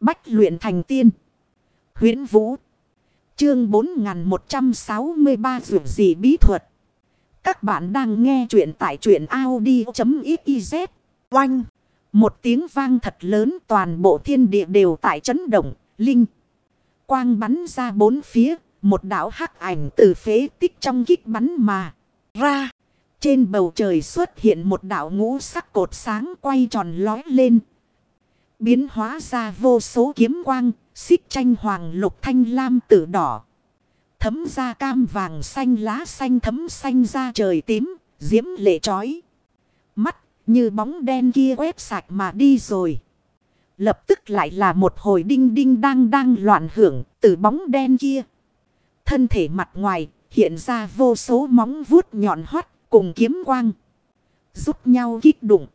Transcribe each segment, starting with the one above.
Bách luyện thành tiên. huyễn Vũ. Chương 4163 Dược dị bí thuật. Các bạn đang nghe truyện tại truyện Audi.xyz. Oanh. Một tiếng vang thật lớn toàn bộ thiên địa đều tại chấn động. Linh. Quang bắn ra bốn phía. Một đảo hắc ảnh từ phế tích trong kích bắn mà. Ra. Trên bầu trời xuất hiện một đảo ngũ sắc cột sáng quay tròn lói lên. Biến hóa ra vô số kiếm quang, xích tranh hoàng lục thanh lam tử đỏ. Thấm ra cam vàng xanh lá xanh thấm xanh ra trời tím, diễm lệ trói. Mắt như bóng đen kia quét sạch mà đi rồi. Lập tức lại là một hồi đinh đinh đang đang loạn hưởng từ bóng đen kia. Thân thể mặt ngoài hiện ra vô số móng vuốt nhọn hoắt cùng kiếm quang. Giúp nhau kích đụng.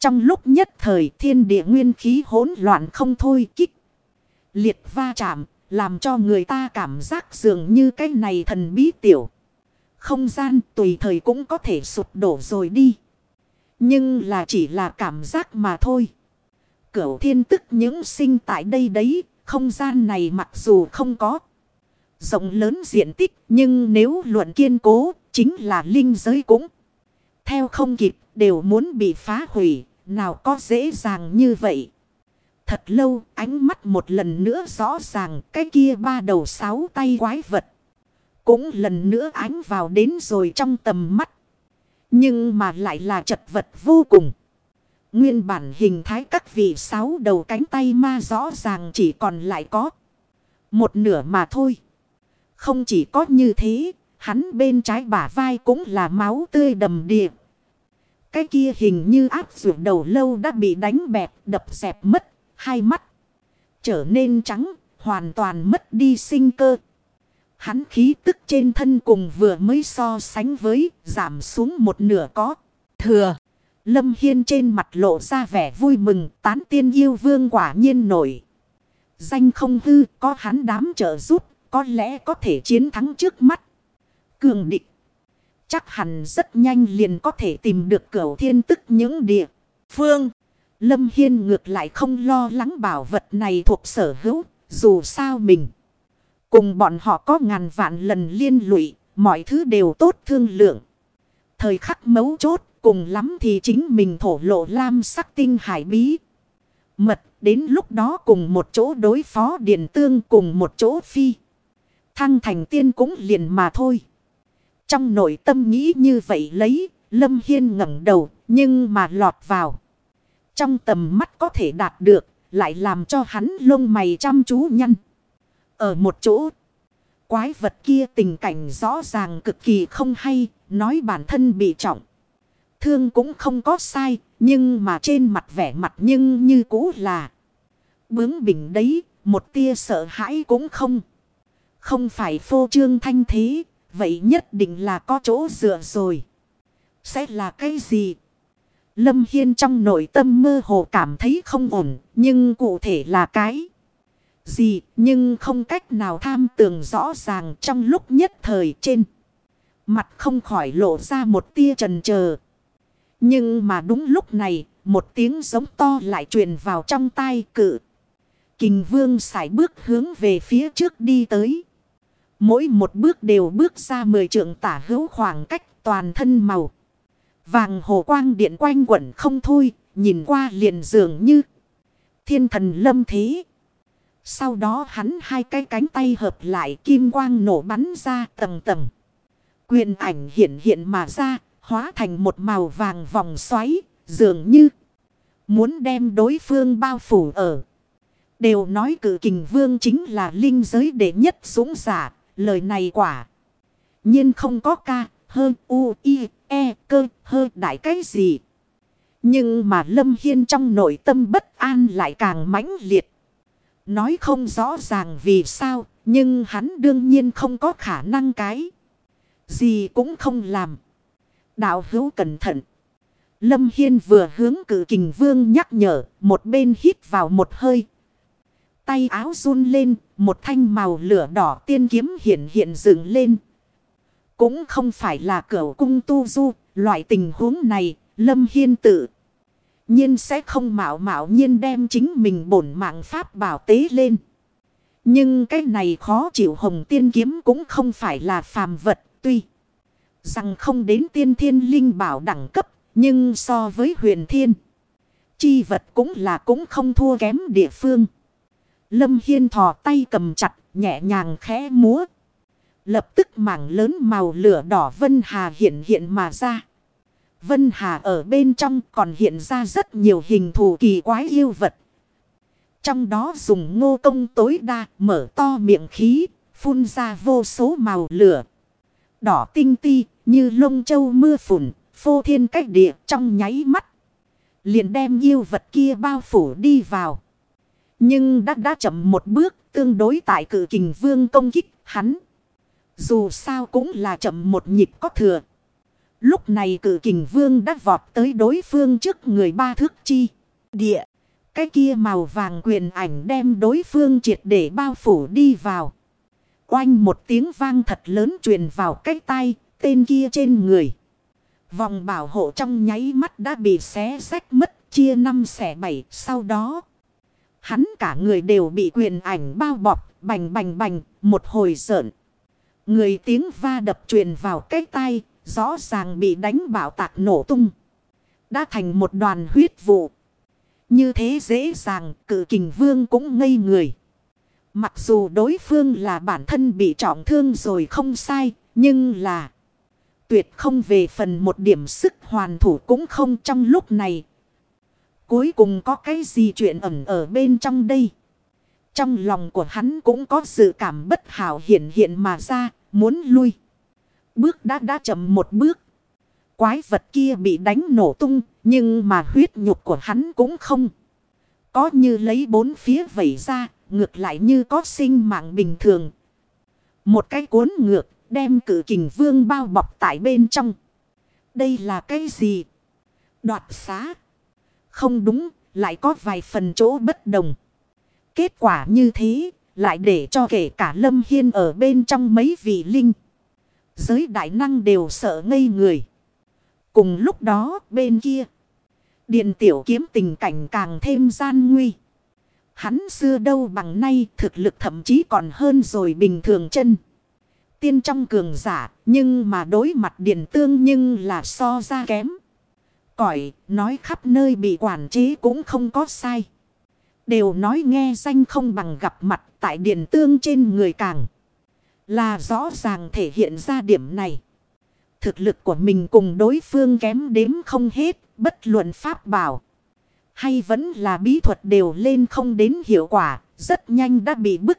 Trong lúc nhất thời thiên địa nguyên khí hỗn loạn không thôi kích. Liệt va chạm, làm cho người ta cảm giác dường như cái này thần bí tiểu. Không gian tùy thời cũng có thể sụp đổ rồi đi. Nhưng là chỉ là cảm giác mà thôi. Cửu thiên tức những sinh tại đây đấy. Không gian này mặc dù không có rộng lớn diện tích. Nhưng nếu luận kiên cố, chính là linh giới cũng. Theo không kịp, đều muốn bị phá hủy. Nào có dễ dàng như vậy. Thật lâu ánh mắt một lần nữa rõ ràng cái kia ba đầu sáu tay quái vật. Cũng lần nữa ánh vào đến rồi trong tầm mắt. Nhưng mà lại là chật vật vô cùng. Nguyên bản hình thái các vị sáu đầu cánh tay ma rõ ràng chỉ còn lại có một nửa mà thôi. Không chỉ có như thế, hắn bên trái bả vai cũng là máu tươi đầm điệp. Cái kia hình như áp ruột đầu lâu đã bị đánh bẹp đập xẹp mất, hai mắt. Trở nên trắng, hoàn toàn mất đi sinh cơ. Hắn khí tức trên thân cùng vừa mới so sánh với giảm xuống một nửa có. Thừa, Lâm Hiên trên mặt lộ ra vẻ vui mừng tán tiên yêu vương quả nhiên nổi. Danh không hư có hắn đám trợ giúp, có lẽ có thể chiến thắng trước mắt. Cường định. Chắc hẳn rất nhanh liền có thể tìm được cửu thiên tức những địa phương. Lâm Hiên ngược lại không lo lắng bảo vật này thuộc sở hữu, dù sao mình. Cùng bọn họ có ngàn vạn lần liên lụy, mọi thứ đều tốt thương lượng. Thời khắc mấu chốt, cùng lắm thì chính mình thổ lộ lam sắc tinh hải bí. Mật, đến lúc đó cùng một chỗ đối phó điện tương cùng một chỗ phi. Thăng thành tiên cũng liền mà thôi. Trong nội tâm nghĩ như vậy lấy, Lâm Hiên ngẩng đầu, nhưng mà lọt vào. Trong tầm mắt có thể đạt được, lại làm cho hắn lông mày chăm chú nhăn. Ở một chỗ, quái vật kia tình cảnh rõ ràng cực kỳ không hay, nói bản thân bị trọng. Thương cũng không có sai, nhưng mà trên mặt vẻ mặt nhưng như cũ là bướng bỉnh đấy, một tia sợ hãi cũng không. Không phải phô trương thanh thế, vậy nhất định là có chỗ dựa rồi. Sẽ là cái gì? Lâm Hiên trong nội tâm mơ hồ cảm thấy không ổn, nhưng cụ thể là cái gì, nhưng không cách nào tham tường rõ ràng trong lúc nhất thời trên. Mặt không khỏi lộ ra một tia trần chờ Nhưng mà đúng lúc này, một tiếng giống to lại truyền vào trong tai cự. Kình vương sải bước hướng về phía trước đi tới. Mỗi một bước đều bước ra mười trượng tả hữu khoảng cách toàn thân màu. Vàng hồ quang điện quanh quẩn không thôi, nhìn qua liền dường như thiên thần lâm thế. Sau đó hắn hai cái cánh tay hợp lại kim quang nổ bắn ra tầng tầng. Quyền ảnh hiện hiện mà ra, hóa thành một màu vàng vòng xoáy, dường như muốn đem đối phương bao phủ ở. Đều nói cử kình vương chính là linh giới đệ nhất súng giả, lời này quả. nhiên không có ca, hơ, u, i, e, cơ, hơ đại cái gì. Nhưng mà Lâm Hiên trong nội tâm bất an lại càng mãnh liệt. Nói không rõ ràng vì sao, nhưng hắn đương nhiên không có khả năng cái. Gì cũng không làm. Đạo hữu cẩn thận. Lâm Hiên vừa hướng cử kình vương nhắc nhở, một bên hít vào một hơi. Tay áo run lên, một thanh màu lửa đỏ tiên kiếm hiện hiện dựng lên. Cũng không phải là cửa cung tu du, loại tình huống này, Lâm Hiên tự. nhiên sẽ không mạo mạo nhiên đem chính mình bổn mạng pháp bảo tế lên. Nhưng cái này khó chịu hồng tiên kiếm cũng không phải là phàm vật tuy. Rằng không đến tiên thiên linh bảo đẳng cấp nhưng so với huyền thiên. Chi vật cũng là cũng không thua kém địa phương. Lâm Hiên thò tay cầm chặt nhẹ nhàng khẽ múa. Lập tức mảng lớn màu lửa đỏ Vân Hà hiện hiện mà ra. Vân Hà ở bên trong còn hiện ra rất nhiều hình thù kỳ quái yêu vật. Trong đó dùng ngô công tối đa mở to miệng khí, phun ra vô số màu lửa. Đỏ tinh ti như lông châu mưa phùn, phô thiên cách địa trong nháy mắt. Liền đem yêu vật kia bao phủ đi vào. Nhưng đã đã chậm một bước, tương đối tại cử kình vương công kích hắn. Dù sao cũng là chậm một nhịp có thừa. Lúc này cử kình vương đã vọt tới đối phương trước người ba thước chi. Địa. Cái kia màu vàng quyền ảnh đem đối phương triệt để bao phủ đi vào. Oanh một tiếng vang thật lớn truyền vào cái tay tên kia trên người. Vòng bảo hộ trong nháy mắt đã bị xé rách mất, chia năm xẻ bảy, sau đó. Hắn cả người đều bị quyền ảnh bao bọc bành bành bành một hồi sợn. Người tiếng va đập truyền vào cái tay rõ ràng bị đánh bảo tạc nổ tung. Đã thành một đoàn huyết vụ. Như thế dễ dàng cử kình vương cũng ngây người. Mặc dù đối phương là bản thân bị trọng thương rồi không sai, nhưng là tuyệt không về phần một điểm sức hoàn thủ cũng không trong lúc này. Cuối cùng có cái gì chuyện ẩn ở bên trong đây? Trong lòng của hắn cũng có sự cảm bất hảo hiện hiện mà ra, muốn lui. Bước đã đã chậm một bước. Quái vật kia bị đánh nổ tung, nhưng mà huyết nhục của hắn cũng không. Có như lấy bốn phía vẩy ra, ngược lại như có sinh mạng bình thường. Một cái cuốn ngược, đem cử kình vương bao bọc tại bên trong. Đây là cái gì? Đoạt xá. Không đúng, lại có vài phần chỗ bất đồng. Kết quả như thế, lại để cho kể cả Lâm Hiên ở bên trong mấy vị linh. Giới đại năng đều sợ ngây người. Cùng lúc đó, bên kia. Điện tiểu kiếm tình cảnh càng thêm gian nguy. Hắn xưa đâu bằng nay thực lực thậm chí còn hơn rồi bình thường chân. Tiên trong cường giả nhưng mà đối mặt điện tương nhưng là so ra kém. Cỏi nói khắp nơi bị quản chế cũng không có sai. Đều nói nghe danh không bằng gặp mặt tại điện tương trên người càng. Là rõ ràng thể hiện ra điểm này. Thực lực của mình cùng đối phương kém đếm không hết, bất luận pháp bảo. Hay vẫn là bí thuật đều lên không đến hiệu quả, rất nhanh đã bị bức.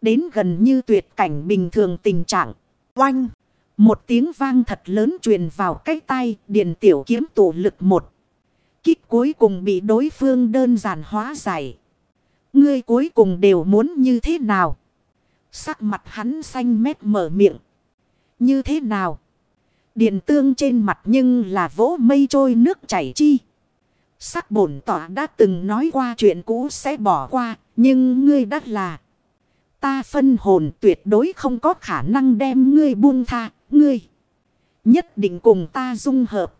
Đến gần như tuyệt cảnh bình thường tình trạng. Oanh! Một tiếng vang thật lớn truyền vào cái tay Điền tiểu kiếm tổ lực một. Kích cuối cùng bị đối phương đơn giản hóa giải. Ngươi cuối cùng đều muốn như thế nào? Sắc mặt hắn xanh mét mở miệng. Như thế nào? Điện tương trên mặt nhưng là vỗ mây trôi nước chảy chi. Sắc bổn tỏa đã từng nói qua chuyện cũ sẽ bỏ qua. Nhưng ngươi đắt là. Ta phân hồn tuyệt đối không có khả năng đem ngươi buông tha. Ngươi. Nhất định cùng ta dung hợp.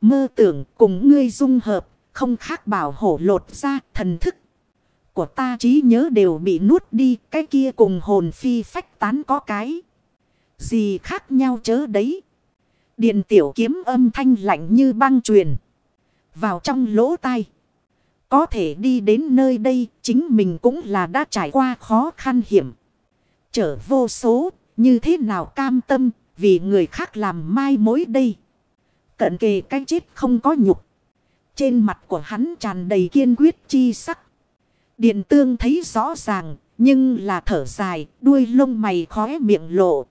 Mơ tưởng cùng ngươi dung hợp. Không khác bảo hổ lột ra thần thức của ta trí nhớ đều bị nuốt đi. Cái kia cùng hồn phi phách tán có cái. Gì khác nhau chớ đấy. Điện tiểu kiếm âm thanh lạnh như băng truyền. Vào trong lỗ tai. Có thể đi đến nơi đây, chính mình cũng là đã trải qua khó khăn hiểm. Trở vô số, như thế nào cam tâm vì người khác làm mai mối đây. Cận kề cái chết không có nhục. Trên mặt của hắn tràn đầy kiên quyết chi sắc. Điện tương thấy rõ ràng, nhưng là thở dài, đuôi lông mày khóe miệng lộ.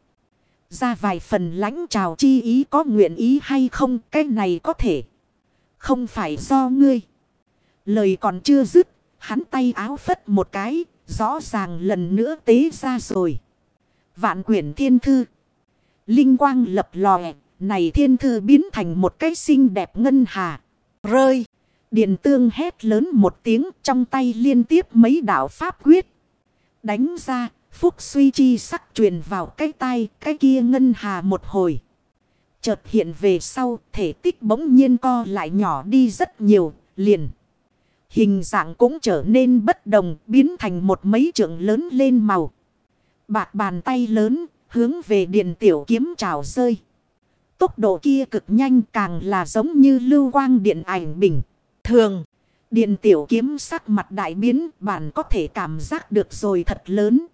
Ra vài phần lãnh trào chi ý có nguyện ý hay không, cái này có thể. Không phải do ngươi. Lời còn chưa dứt, hắn tay áo phất một cái, rõ ràng lần nữa tế ra rồi. Vạn quyển thiên thư. Linh quang lập lòe, này thiên thư biến thành một cái xinh đẹp ngân hà. Rơi. Điện tương hét lớn một tiếng trong tay liên tiếp mấy đạo pháp quyết. Đánh ra, phúc suy chi sắc truyền vào cái tay, cái kia ngân hà một hồi. Chợt hiện về sau, thể tích bỗng nhiên co lại nhỏ đi rất nhiều, liền. Hình dạng cũng trở nên bất đồng, biến thành một mấy trượng lớn lên màu. Bạc bàn tay lớn, hướng về điện tiểu kiếm trào rơi. Tốc độ kia cực nhanh càng là giống như lưu quang điện ảnh bình. Thường, điện tiểu kiếm sắc mặt đại biến bạn có thể cảm giác được rồi thật lớn.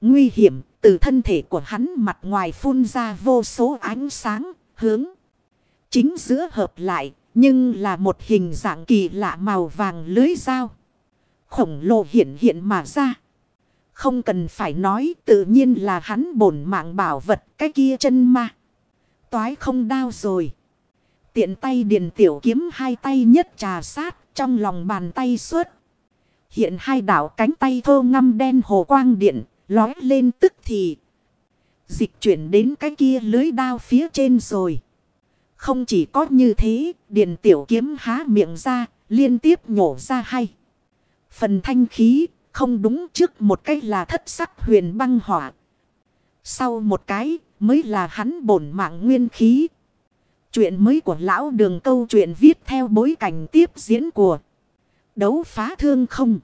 Nguy hiểm, từ thân thể của hắn mặt ngoài phun ra vô số ánh sáng, hướng. Chính giữa hợp lại, nhưng là một hình dạng kỳ lạ màu vàng lưới dao. Khổng lồ hiện hiện mà ra. Không cần phải nói tự nhiên là hắn bổn mạng bảo vật cái kia chân ma. Toái không đau rồi. Tiện tay điền tiểu kiếm hai tay nhất trà sát trong lòng bàn tay suốt. Hiện hai đảo cánh tay thô ngâm đen hồ quang điện lói lên tức thì. Dịch chuyển đến cái kia lưới đao phía trên rồi. Không chỉ có như thế, điện tiểu kiếm há miệng ra, liên tiếp nhổ ra hay. Phần thanh khí, không đúng trước một cái là thất sắc huyền băng hỏa. Sau một cái, mới là hắn bổn mạng nguyên khí. Chuyện mới của lão đường câu chuyện viết theo bối cảnh tiếp diễn của đấu phá thương không.